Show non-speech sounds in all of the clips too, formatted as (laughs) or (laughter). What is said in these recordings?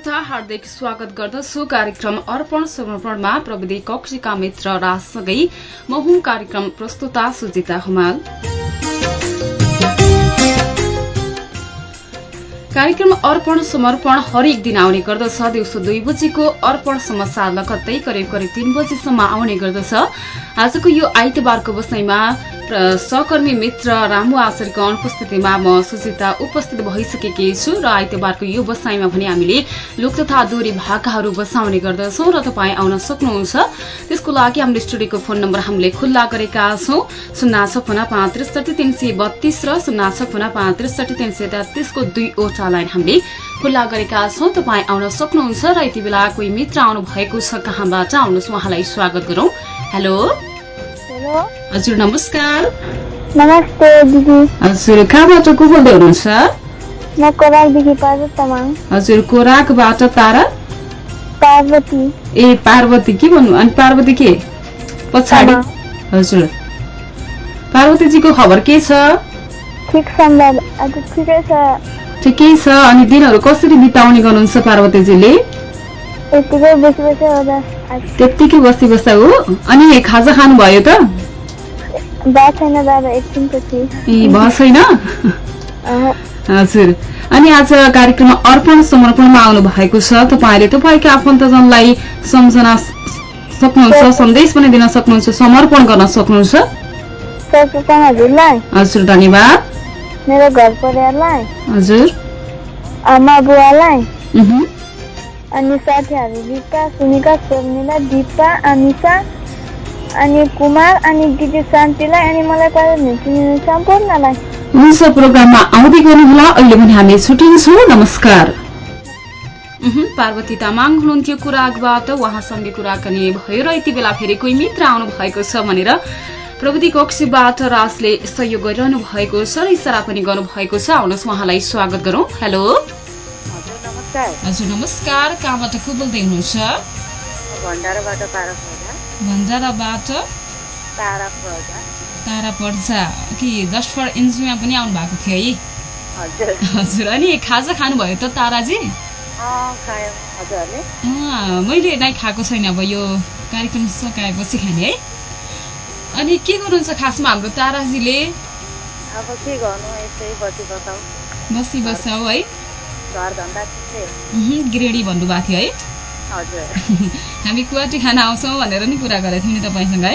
तथा हार्दिक स्वागत गर्दछु कार्यक्रम अर्पण समर्पणमा प्रविधि कक्षीका मित्र राजसँगै महु कार्यक्रम प्रस्तुता सुजिता हुमाल। कार्यक्रम अर्पण समर्पण हरेक दिन आउने गर्दछ। दिउँसो दुई बजीको अर्पण समाचार लगत्तै करिब करिब तीन बजीसम्म आउने गर्दछ। आजको यो आइतबारको बसाइमा सहकर्मी मित्र रामु आचार्यको अनुपस्थितिमा म सुचिता उपस्थित भइसकेकी छु र आइतबारको यो बसाइमा भने हामीले लोक तथा दोहोरी भाकाहरू बसाउने गर्दछौँ र तपाईँ आउन सक्नुहुन्छ। त्यसको लागि हाम्रो स्टुडियोको फोन नम्बर हामीले खुल्ला गरेका छौँ। शून्य छपन्न पाँच त्रिसठी तिन सय बत्तीस र शून्य छपन्न पाँच त्रिसठी तिन सय तेत्तिसको दुईवटा लाइन हामीले खुल्ला गरेका छौँ। तपाईँ आउन सक्नुहुन्छ र यति बेला कोही मित्र आउनु भएको छ कहाँबाट? आउनुहोस् उहाँलाई स्वागत गरौँ। हेलो? हजुर नमस्कार। नमस्ते दिदी। हजुर कहाँबाट को बोल्दै हुनुहुन्छ? म कोराकदेखि पार्वती तामाङ। हजुर कोराकबाट तारा पार्वती। ए पार्वती के भन्नु? अनि पार्वती के? पछाडि। हजुर। पार्वतीजीको खबर के छ? ठिक सम्भव आज ठिकै छ। ठिकै छ। अनि दिनहरू कसरी बिताउने गर्नुहुन्छ पार्वतीजीले? त्यत्तिकै बसी बस्दा हो? अनि खाजा त? छैन ए भयो छैन? अहँ, हजुर। अनि आज कार्यक्रममा अर्पण समर्पणमा आउनु भएको छ। तपाईँले तपाईँका आफन्तजनलाई सम्झना सक्नुहुन्छ सन्देश पनि दिन सक्नुहुन्छ समर्पण गर्न सक्नुहुन्छ? हजुर धन्यवाद। मेरो घर परिवारलाई। हजुर। आमा बुवालाई। अनि साथीहरू गीता सुनिका शर्मिला दिपा अनिसा अनि कुमार अनि दिदी शान्तिलाई अनि मलाई चिनिने सम्पूर्णलाई। हुन्छ प्रोग्राममा आउँदै गर्नुहोला। अहिले पनि हामी छुट्टिन्छौँ नमस्कार। पार्वती तामाङ हुनुहुन्थ्यो कुराकबाट उहाँसँगै कुराकानी भयो र यति बेला फेरि कोही मित्र आउनु भएको छ भनेर प्रविधि कक्षीबाट राजले सहयोग गरिरहनु भएको छ र इसारा पनि गर्नु भएको छ। आउनुहोस् उहाँलाई स्वागत गरौँ। हेलो। नमस्कार। हजुर नमस्कार। कहाँबाट को बोल्दै हुनुहुन्छ भण्डाराबाट? तारा प्रजा कि जस्ट फर इन्जोयमा पनि आउनु भएको थियो है? हजुर। अनि खाजा खानुभयो त ताराजी? मैले नै खाएको छैन अब यो कार्यक्रम सकाएपछि खाने है। अनि के गर्नुहुन्छ खासमा हाम्रो ताराजीले? बसी बसाउ है। गृहिणी भन्नुभएको थियो है। हजुर। (laughs) हामी कुवाटी खाना आउँछौँ भनेर नि कुरा गरेको थियौँ नि तपाईँसँग है।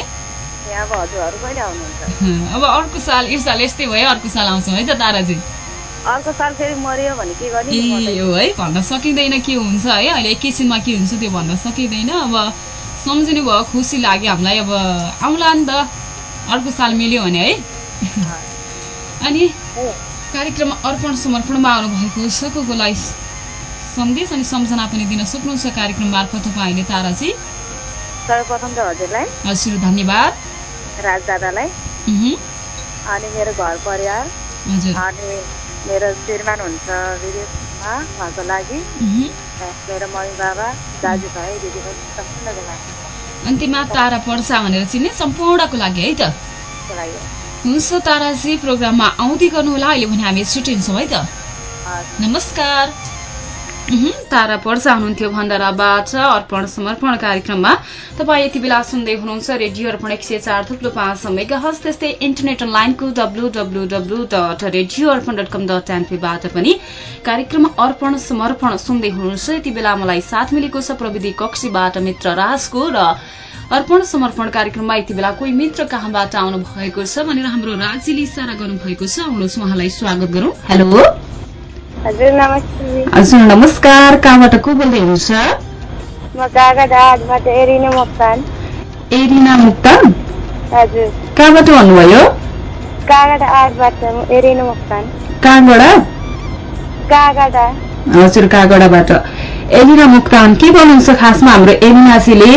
अब हजुरहरू कहिले आउनुहुन्छ? (laughs) अब अर्को साल यो साल यस्तै भयो अर्को साल आउँछौँ है त ताराजी। अर्को साल फेरि मऱ्यो भने के गर्ने ए? हो है भन्न सकिँदैन के हुन्छ है। अहिले एकैछिनमा के हुन्छ त्यो भन्न सकिँदैन। अब सम्झिनु भयो खुसी लाग्यो हामीलाई। अब आउला नि त। अर्को साल मिल्यो भने है। (laughs) अनि कार्यक्रम अर्पण समर्पणमा आउनुभएको छ को कोलाई सन्देश अनि सम्झना पनि दिन सक्नुहुन्छ कार्यक्रम मार्फत तपाईँले ताराजी। सर्वप्रथम त हजुरलाई हजुर धन्यवाद। राज दादालाई उहुँ, अनि मेरो घर परिवार हजुर। अनि मेरो श्रीमान हुन्छ विदेशमा उहाँको लागि। मेरो मम्मी बाबा दाजुभाइ दिदीबहिनी सम्पूर्णको लागि अन्त्यमा तारा पर्सा भनेर चिन्ने सम्पूर्णको लागि है त? हुन्छ ताराजी प्रोग्राममा आउँदै गर्नुहोला। अहिले भने हामी छुट्टिन्छौँ है त। नमस्कार। तारा पर्सा हुनुहुन्थ्यो भण्डाराबाट अर्पण समर्पण कार्यक्रममा। तपाईँ यति बेला सुन्दै हुनुहुन्छ रेडियो अर्पण एक सय चार थुप्रो पाँच मेगा हस त्यस्तै इन्टरनेट अनलाइनको W W W dot radio Arpan dot com dot एनपीबाट पनि कार्यक्रम अर्पण समर्पण सुन्दै हुनुहुन्छ। यति बेला मलाई साथ मिलेको छ प्रविधि कक्षीबाट मित्र राजको र अर्पण समर्पण कार्यक्रममा यति बेला कोही मित्र कहाँबाट आउनु भएको छ भनेर हाम्रो राज्यले इसारा गर्नुभएको छ। आउनुहोस् उहाँलाई स्वागत गरौँ। हेलो। हजुर नमस्कार कहाँबाट को बोल्दै हुनुहुन्छ एरिनु मोक्तान एरिना कहाँबाट भन्नुभयो एरिनु कहाँबाट हजुर कागडाबाट एलिना मुक्तान के गर्नुहुन्छ खासमा हाम्रो एलिनाजीले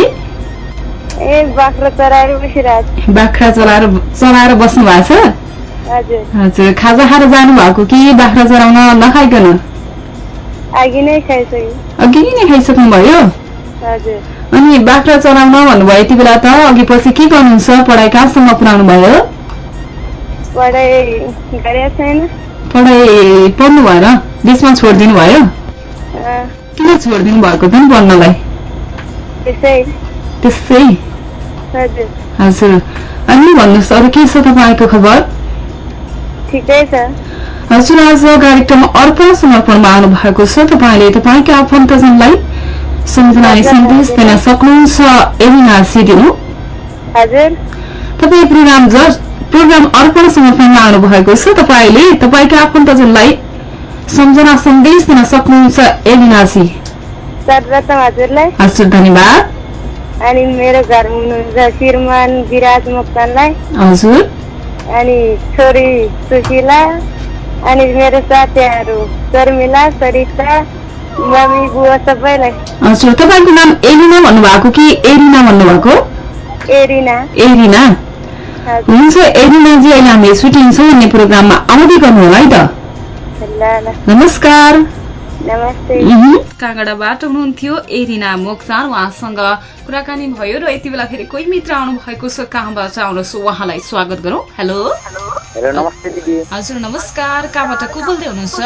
बाख्रा चराएर बसिरहेको बाख्रा चलाएर चलाएर बस्नु भएको छु हजुर। खाजा खाएर जानु भएको कि बाख्रा चलाउन नखाइकन? अघि नै खाइसक्नु भयो अनि बाख्रा चलाउन भन्नुभयो यति बेला त अघि पछि के गर्नुहुन्छ? पढाइ कहाँसम्म पुऱ्याउनु भयो? पढाइ पढ्नु भएर बिचमा छोडिदिनु भयो? किन छोडिदिनु भएको पनि पढ्नलाई? त्यसै। हजुर। अनि भन्नुहोस् अरू के छ तपाईँको खबर? ठिकै छ। हजुर आज कार्यक्रम अर्पण समर्पणमा आउनु भएको छ। तपाईँले तपाईँका आफन्तजनलाई सम्झना अनि सन्देश दिन सक्नुहुन्छ एरिना सिडिनु हजुर। तपाईँ प्रोग्राम प्रोग्राम अर्पण समर्पणमा आउनु भएको छ। तपाईँले तपाईँका आफन्तजनलाई सम्झना सन्देश दिन सक्नुहुन्छ हजुरलाई हजुर धन्यवाद। अनि मेरो घरमा हुनुहुन्छ श्रीमान विराज मोक्तानलाई हजुर। अनि छोरी सुशीला अनि मेरो साथीहरू शर्मिला सरिता मम्मी बुवा सबैलाई हजुर तपाईँको नाम एलिना भन्नुभएको कि एरिना भन्नुभएको? एरिना. एरिना? हुन्छ एरिनाजी अहिले हामीले छुट्टिन्छौँ अन्य प्रोग्राममा आउँदै गर्नु होला है त। नमस्कार। काँगडाबाट हुनुहुन्थ्यो एरिना मोक्तान उहाँसँग कुराकानी भयो र यति बेला फेरि कोही मित्र आउनु भएको छ कहाँबाट आउनुहोस् उहाँलाई स्वागत गरौँ। हेलो। हेलो नमस्ते दिदी। हजुर नमस्कार। कहाँबाट को बोल्दै हुनुहुन्छ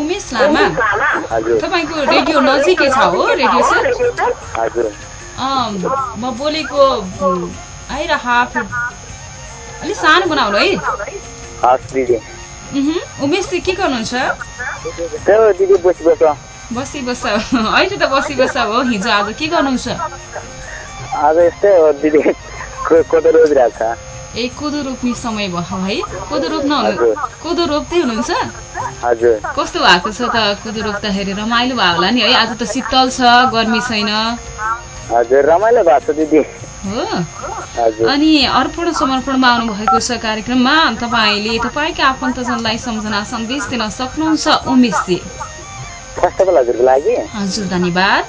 उमेश लामा। तपाईँको रेडियो नजिकै छ हो रेडियो सेट अँ, म बोलेको आइरह अलिक सानो बनाउनु है। हस् दिदी उमेश चाहिँ के गर्नुहुन्छ? बसी बस अहिले त बसी बस हो हिजो आज के गर्नुहुन्छ? आज यस्तै हो दिदी। कोदो रोजिरहेको छ। ए कोदो रोप्ने समय भयो है? कोदो रोप्न कोदो रोप्दै हुनुहुन्छ? कस्तो भएको छ त? कोदो रोप्दाखेरि रमाइलो भयो होला नि है? आज त शीतल छ गर्मी छैन। हजुर रमाइलो भएको छ दिदी। हो? हजुर। अनि अर्पण समर्पणमा आउनु भएको छ कार्यक्रममा। तपाईँले तपाईँका आफन्तजनलाई सम्झना सन्देश दिन सक्नुहुन्छ उमेशजी फर्स्ट अफ अल हजुरको लागि। हजुर धन्यवाद।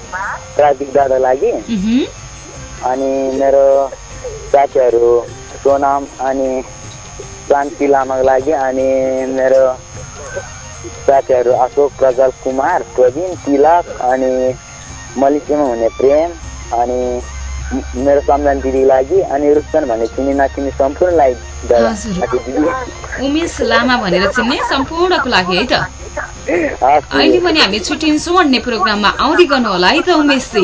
प्राविधिक दादाको लागि। अनि मेरो साथीहरू सोनाम अनि शान्ति लामाको लागि अनि मेरो साथीहरू अशोक प्रजल कुमार प्रवीण तिलक अनि मलेसियामा हुने प्रेम अनि मेरो सम्झना दिदीको लागि अनि रुप्सन भन्ने चिनी नचिनी सम्पूर्णलाई दादा दिदी उमेश लामा भनेर चिन्ने सम्पूर्णको लागि है त। अहिले दिदी। पनि हामी छुट्टिन्छौँ अन्य प्रोग्राममा। आउँदै गर्नु होला है त उमेशजी।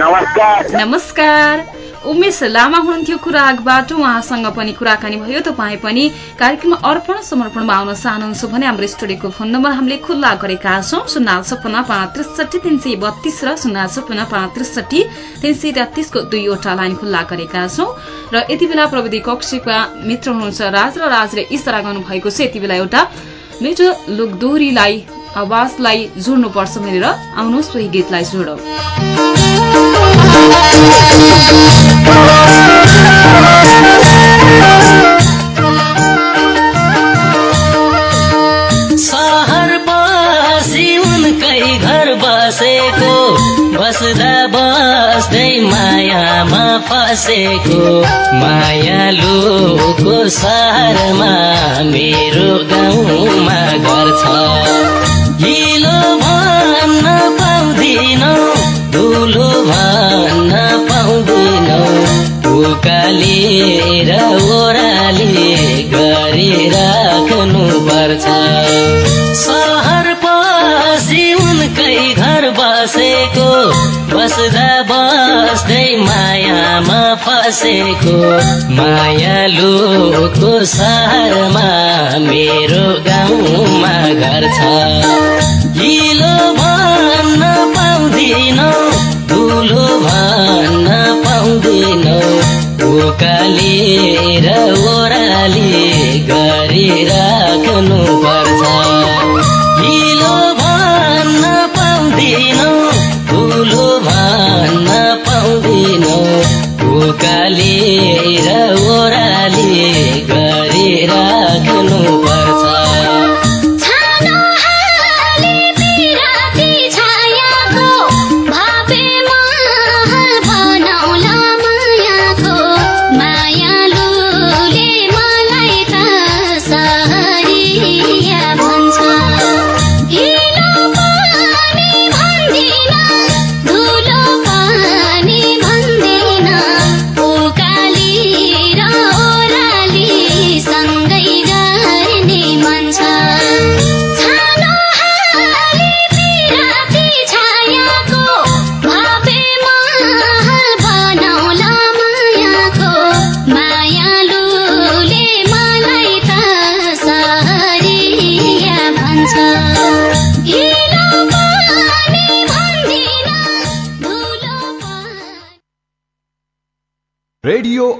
नमस्कार। नमस्कार। उमेश लामा हुनुहुन्थ्यो कुराकबाट उहाँसँग पनि कुराकानी भयो। तपाईँ पनि कार्यक्रम अर्पण समर्पणमा आउन चाहनुहुन्छ भने हाम्रो स्टुडियोको फोन नम्बर हामीले खुल्ला गरेका छौँ। शून्य छप्पन्न पाँच त्रिसठी तिन सय बत्तीस र शून्य छप्पन्न पाँच त्रिसठी तिन सय तेत्तिसको दुईवटा लाइन खुल्ला गरेका छौँ। र यति बेला प्रविधि कक्षका मित्र हुनुहुन्छ राज र राजले इसारा गर्नुभएको छ। यति बेला एउटा मिठो लोकदोहोरीलाई आवाजलाई जोड्नुपर्छ भनेर आउनुहोस् सोही गीतलाई जोडौँ। बस्दा बस्दै मायामा फसेको। मायालुको सहरमा मेरो गाउँमा घर छ। हिलो भन्न पाउँदिनौ ठुलो भन्न पाउँदिनौ। उकालेर ओह्राली गरिराख्नु पर्छ सहर पछि उनकै घर बसेको बस्दा बस्दै मायामा फसेको मायालुको सहरमा मेरो गाउँमा घर छ। हिलो भन्न पाउँदिनौ ठुलो भन्न पाउँदिनौ उकालेर ओह्राली गरिराख्नु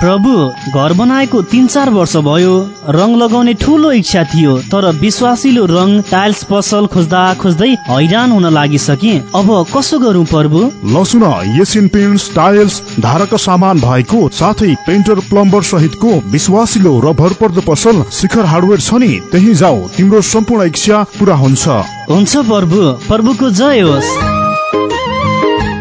प्रभु घर बनाएको तिन चार वर्ष भयो रङ लगाउने ठुलो इच्छा थियो तर विश्वासिलो रङ टाइल्स पसल खोज्दा खोज्दै हैरान हुन लागिसके। अब कसो गरौँ प्रभु? लसुन एसियन पेन्ट्स टाइल्स धारक सामान भएको साथै पेन्टर प्लम्बर सहितको विश्वासिलो र भरपर्दो पसल शिखर हार्डवेयर छ नि त्यही जाऊ तिम्रो सम्पूर्ण इच्छा पुरा हुन्छ। हुन्छ प्रभु प्रभुको जय होस्।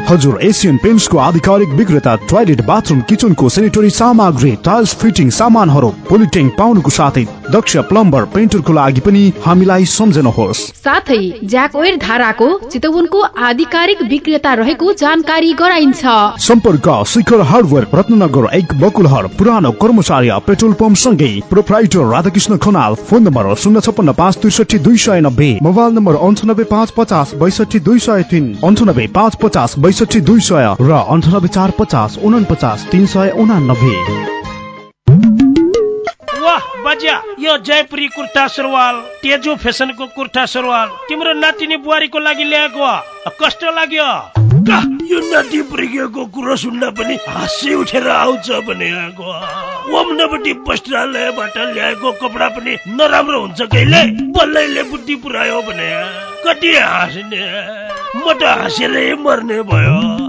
हजुर एसियन पेन्ट्सको आधिकारिक विक्रेता टोयलेट बाथरुम किचनको सेनिटरी सामग्री टाइल्स फिटिङ सामानहरू पोलिट्याङ्क पाउनुको साथै दक्ष प्लम्बर पेन्टरको लागि पनि हामीलाई सम्झनुहोस्। साथै ज्याकवेयर धाराको चितवनको आधिकारिक विक्रेता रहेको जानकारी गराइन्छ। सम्पर्क शिखर हार्डवेयर रत्नगर एक बकुलहर पुरानो कर्मचारी पेट्रोल पम्प सँगै proprietor Radhakrishna Khanal phone number शून्य छप्पन्न पाँच त्रिसठी दुई सय नब्बे मोबाइल नम्बर अन्ठानब्बे पाँच पचास बैसठी दुई सय तिन अन्ठानब्बे पाँच पचास बैसठी दुई सय र अन्ठानब्बे चार पचास उनपचास तिन सय उनानब्बे। बजा यो जयपुरी कुर्ता सुरुवाल तेजो फेसनको कुर्ता सुरुवाल तिम्रो नातिनी बुहारीको लागि ल्याएको। कस्तो लाग्यो। यो नाति पुर्किएको कुरो सुन्दा पनि हाँसी उठेर आउँछ भने आएको वस्त्रालयबाट ल्याएको कपडा पनि नराम्रो हुन्छ कहिले? बल्लैले बुद्धि पुऱ्यायो भने कति हाँस्ने? म त हाँसेरै मर्ने भयो।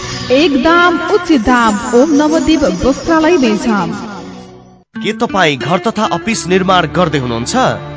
एक दाम उचित दाम ओम नवदीप वस्त्रालय के तपाईँ घर तथा अफिस निर्माण गर्दै हुनुहुन्छ?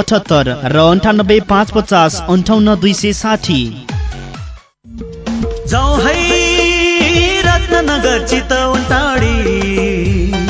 अठहत्तर र अन्ठानब्बे पाँच पचास अन्ठाउन्न दुई सय साठी। रत्नगर चितवन टाढी।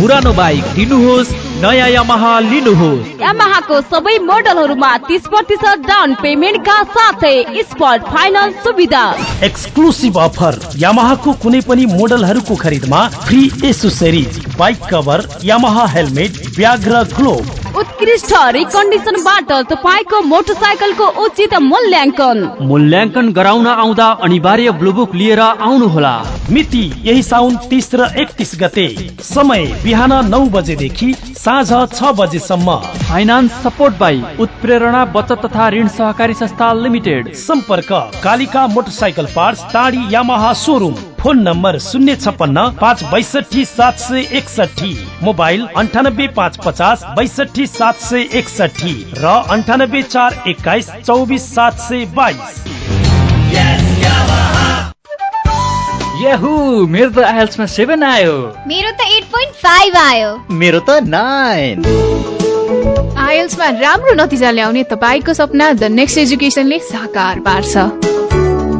पुरानो बाइक दिनुहोस् नयाँ यामाहा लिनुहोस्। यामाहाको सबै मोडलहरूमा तिस प्रतिशत डाउन पेमेन्टका साथै स्पट फाइनल सुविधा। एक्सक्लुसिभ अफर यामाहाको कुनै पनि मोडलहरूको खरिदमा free accessories bike cover Yamaha helmet bag र ग्लोभ उत्कृष्ट रिकन्डिसनबाट तपाईँको मोटरसाइकलको उचित मूल्याङ्कन। मूल्याङ्कन गराउन आउँदा अनिवार्य ब्लुबुक लिएर आउनुहोला। मिति यही साउन तिस र एकतिस गते। समय बिहान नौ बजेदेखि साँझ छ बजेसम्म। फाइनान्स सपोर्ट बाई उत्प्रेरणा बचत तथा ऋण सहकारी संस्था लिमिटेड। सम्पर्क Kalika motorcycle parts Tadhi Yamaha showroom. Phone number शून्य छप्पन्न पाँच बैसठी सात सय एकसठी मोबाइल अन्ठानब्बे पाँच पचास बैसठी सात सय एकसठी र अन्ठानब्बे चार एक्काइस चौबिस सात सय बाइस। याहु मेरो त आइएल्समा सेभेन आयो। मेरो त एट पोइन्ट फाइभ आयो। मेरो त नाइन आइएल्समा राम्रो नतिजा ल्याउने तपाईँको सपना द नेक्स्ट एजुकेसनले साकार पार्छ।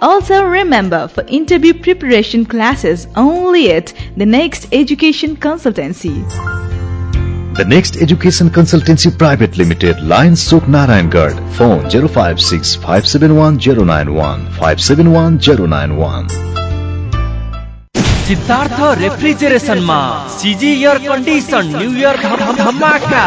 Also remember for interview preparation classes only at the Next Education Consultancy. The Next Education Consultancy Private Limited, Lions Sook Narayangarh, phone 056 571 091 571 091. Siddhartha रेफ्रिजरेसनमा CG air condition new year धमाका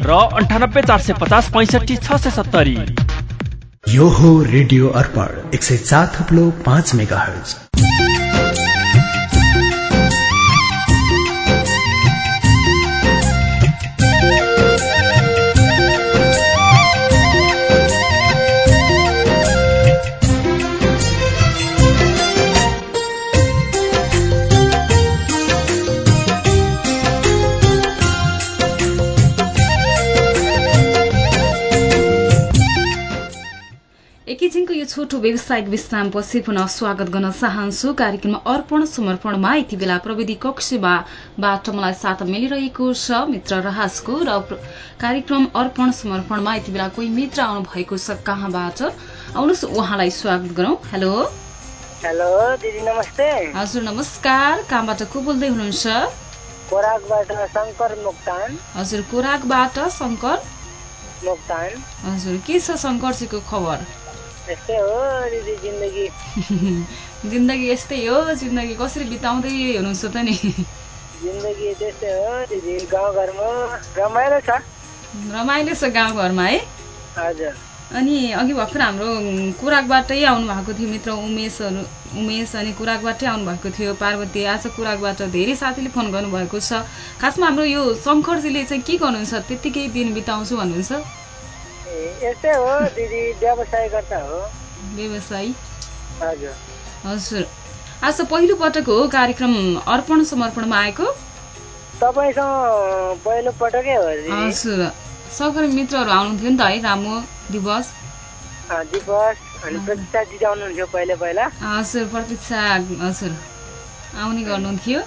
र अन्ठानब्बे चार सय पचास पैँसठी छ सय सत्तरी। यो हो रेडियो अर्पण एक सय चार थप्लो पाँच मेगा हर्ज छोटो व्यावसायिक विश्रामपछि पुनः स्वागत गर्न चाहन्छु। कार्यक्रममा अर्पण समर्पणमा यति बेला प्रविधि कक्षबाट मलाई साथ मिलिरहेको छ मित्र राजको र कार्यक्रम अर्पण समर्पणमा यति बेला कोही मित्र आउनु भएको छ कहाँबाट? आउनुहोस् उहाँलाई स्वागत गरौँ। हेलो। हेलो दिदी नमस्ते। हजुर नमस्कार। कहाँबाट को बोल्दै हुनुहुन्छ? हजुर कोराकबाट शङ्कर। हजुर के छ सङ्घर्षको खबर? यस्तै हो दिदी जिन्दगी जिन्दगी यस्तै हो जिन्दगी कसरी बिताउँदै हुनुहुन्छ त नि जिन्दगी त्यस्तै हो दिदी गाउँघरमा रमाइलो छ रमाइलो छ गाउँघरमा है हजुर अनि अघि भर्खर हाम्रो कुराकबाटै आउनु भएको थियो मित्र उमेशहरू उमेश अनि कुराकबाटै आउनु भएको थियो पार्वती आज कुराकबाट धेरै साथीले फोन गर्नुभएको छ खासमा हाम्रो यो शङ्करजीले चाहिँ के गर्नुहुन्छ त्यत्तिकै दिन बिताउँछु भन्नुहुन्छ ए यस्तै हो दिदी व्यवसाय गर्दा हो। व्यवसायी? हजुर। हजुर। आज पहिलो पटक हो कार्यक्रम अर्पण समर्पणमा आएको? तपाईँसँग पहिलो पटकै हो हजुर। सहकर्मी मित्रहरू आउनुहुन्थ्यो नि त है रामु दिवस। दिवस अनि प्रतीक्षा दिदी आउनुहुन्थ्यो पहिला पहिला। हजुर प्रतीक्षा हजुर। आउने गर्नुहुन्थ्यो।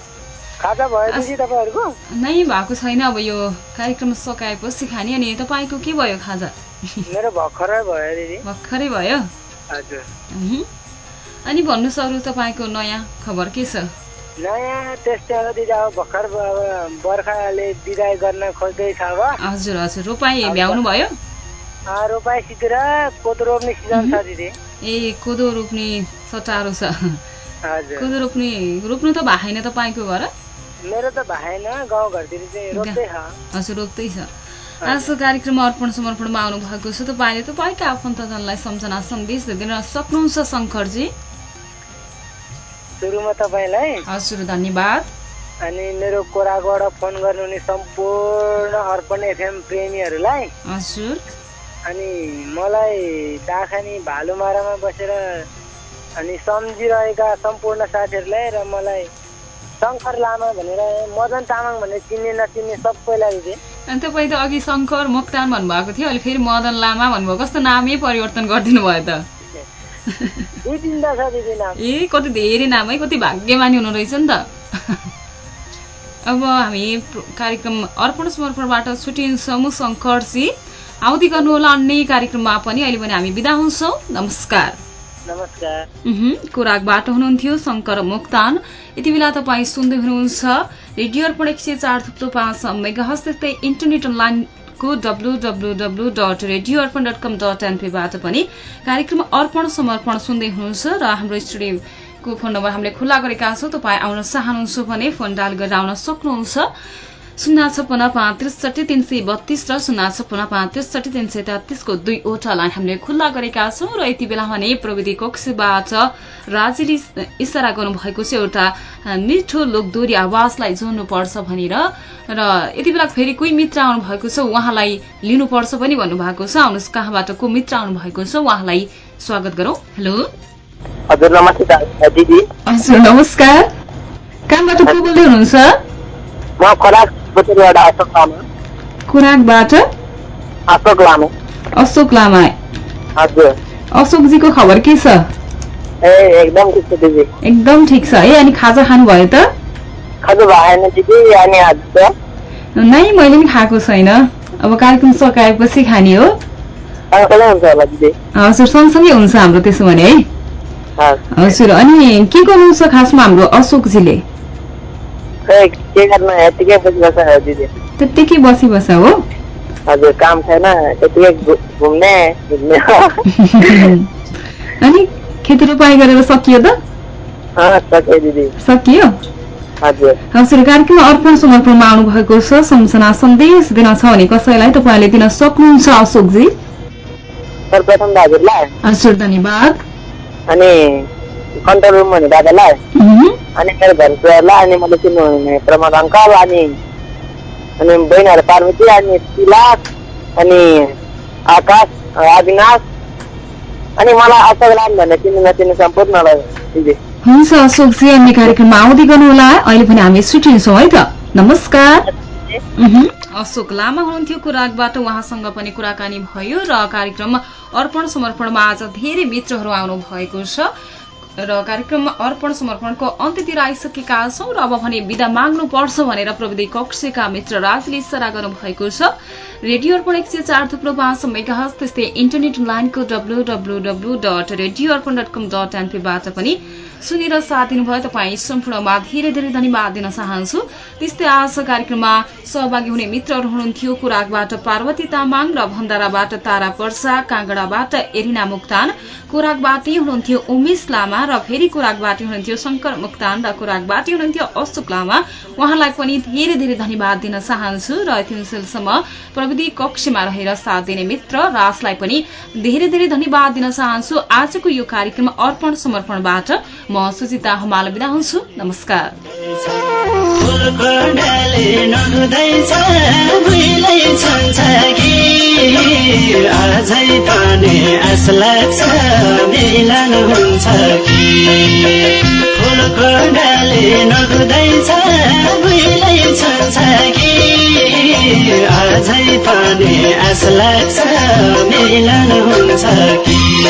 नै भएको छैन अब यो कार्यक्रम सकाएपछि खाने अनि तपाईँको के भयो खाजा? मेरो भर्खरै भयो दिदी। भर्खरै भयो? हजुर। अनि भन्नुहोस् अरू तपाईँको नयाँ खबर के छ? नयाँ त्यस्तै हो दिदी अब भर्खर बर्खाले बिदाई गर्न खोज्दैछ अब। हजुर हजुर। रोपाई भ्याउनु भयो? रोपाई सिकेर कोदो रोप्ने सिजन छ दिदी। ए कोदो रोप्ने सटारो छ। हजुर। कोदो रोप्ने रोप्नु त भएको छैन तपाईँको घर? मेरो त भएन गाउँघरतिर चाहिँ रोप्दै छ। हजुर रोप्दैछ आज कार्यक्रम अर्पण समर्पणमा आउनु भएको छ तपाईँले तपाईँका आफन्तजनलाई सम्झना सन्देश दिन सक्नुहुन्छ शङ्करजी? सुरुमा तपाईँलाई हजुर धन्यवाद। अनि मेरो कोराबाट फोन गर्नुहुने सम्पूर्ण अर्पण एफएम प्रेमीहरूलाई हजुर। अनि मलाई दाखानी भालुमारामा बसेर अनि सम्झिरहेका सम्पूर्ण साथीहरूलाई र मलाई शङ्कर लामा भनेर मदन तामाङ भनेर चिन्ने नचिन्ने सबैलाई अनि तपाईँ त अघि शङ्कर मोक्तान भन्नुभएको थियो अहिले फेरि मदन लामा भन्नुभयो। कस्तो नामै परिवर्तन गरिदिनु भयो त? ए कति धेरै नाम है कति भाग्यमानी हुनु रहेछ नि त। अब हामी कार्यक्रम अर्पण समर्पणबाट छुट्टिन्छौँ शङ्करजी। आउँदै गर्नुहोला अन्य कार्यक्रममा पनि। अहिले भने हामी बिदा हुन्छौँ। नमस्कार। कोराकबाट हुनुहुन्थ्यो शङ्कर मोक्तान। यति बेला तपाईँ सुन्दै हुनुहुन्छ रेडियो अर्पण एक सय चार थुप्रो पाँच मेगाहस त्यस्तै इन्टरनेट अनलाइनको W W W dot radio Arpan dot com dot एनपीबाट पनि कार्यक्रम अर्पण समर्पण सुन्दै हुनुहुन्छ र हाम्रो स्टुडियोको फोन नम्बर हामीले खुल्ला गरेका छौँ। तपाईँ आउन चाहनुहुन्छ भने फोन डायल गरेर आउन सक्नुहुन्छ। शून्य छप्पन्न पाँच त्रिसठी तिन सय बत्तीस र शून्य छप्पन्न पाँच त्रिसठी तिन सय तेत्तिसको दुईवटा लाइन हामीले खुल्ला गरेका छौँ र यति बेला भने प्रविधि कक्षबाट राजेले इसारा गर्नुभएको छ एउटा मिठो लोकदोरी आवाजलाई जोड्नुपर्छ भनेर। र यति बेला फेरि कोही मित्र आउनु भएको छ उहाँलाई लिनुपर्छ पनि भन्नुभएको छ। आउनुहोस् कहाँबाट को मित्र आउनु भएको छ उहाँलाई स्वागत गरौँ। हेलो। हजुर नमस्कार। कहाँबाट को बोल्दै हुनुहुन्छ? अशोक लामा अशोक लामा हजुर। अशोकजीको खबर के छ? एकदम ठिक छ है अनि खाजा खानुभयो त? नै मैले पनि खाएको छैन। अब कार्यक्रम सकाएपछि खाने हो। हजुर सँगसँगै हुन्छ हाम्रो त्यसो भने है। हजुर अनि के गर्नुहुन्छ खासमा हाम्रो अशोकजीले त्यत्तिकै बसी बस हो हजुर काम छैन यतिकै घु- घुम्ने घुम्ने अनि खेती रोपाई गरेर सकियो त अँ, सके दिदी सकियो कार्यक्रममा अर्पण समर्पणमा आउनु भएको छ सम्झना सन्देश दिन छ भने कसैलाई तपाईँले दिन सक्नुहुन्छ अशोकजी सर्वप्रथम हजुरलाई हजुर धन्यवाद अनि कन्ट्रोल रुम हुने दादालाई अनि मेरो घर परिवारलाई अनि मैले चिन्नुहुने प्रमोद अङ्कल अनि अनि बहिनीहरू पार्वती अनि तिलास अनि आकाश अविनाश अनि मलाई अशोक लाम भन्ने चिन्नु नचिन्नु सम्पूर्णलाई दिदी हुन्छ अशोकजी अन्य कार्यक्रममा आउँदै गर्नुहोला अहिले पनि हामी छुट्टिन्छौँ है त नमस्कार. उहुँ, अशोक लामा हुनुहुन्थ्यो कुराकबाट उहाँसँग पनि कुराकानी भयो र कार्यक्रम अर्पण समर्पणमा आज धेरै मित्रहरू आउनु भएको छ। र कार्यक्रम अर्पण समर्पणको अन्त्यतिर आइसकेका छौँ र अब भने विदा माग्नु पर्छ भनेर प्रविधि कक्षका मित्र राजले इसारा गर्नुभएको छ। रेडियो अर्पण एक सय चार थुप्रो पाँच त्यस्तै इन्टरनेट लाइनको W W W dot radio Arpan dot com dot एनपीबाट पनि सुनेर साथ दिनुभयो तपाईँ सम्पूर्णमा धेरै धेरै धन्यवाद दिन चाहन्छु। त्यस्तै आज कार्यक्रममा सहभागी हुने मित्रहरू हुनुहुन्थ्यो कुराकबाट पार्वती तामाङ र भण्डाराबाट तारा पर्सा काँगडाबाट एरिना मुक्तान कुराकबाटै हुनुहुन्थ्यो उमेश लामा र फेरि कुराकबाटै हुनुहुन्थ्यो शंकर मुक्तान र कुराकबाटै हुनुहुन्थ्यो अशोक लामा। उहाँलाई पनि धेरै धेरै धन्यवाद दिन चाहन्छु र यतिसम्म प्रविधि कक्षमा रहेर साथ दिने मित्र राजलाई पनि धेरै धेरै धन्यवाद दिन चाहन्छु। आजको यो कार्यक्रम अर्पण समर्पणबाट म सुजिता हमाल बिदा हुन्छु। नमस्कार। भुइँलै छन्छ कि। पनि आस लाग्छ मिलन हुन्छ कि। नहुँदैछ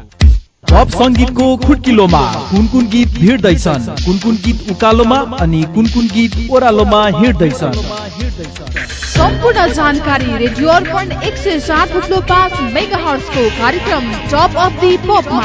पप संगीतको खुड्किलोमा कुन कुन गीत भिड्दैछन् कुन कुन गीत उकालोमा अनि कुन कुन गीत ओह्रालोमा हिँड्दैछन्? सम्पूर्ण जानकारी रेडियो अर्पण एक सय सात पाँच मेगा हर्सको कार्यक्रम टप अफ दि पपमा।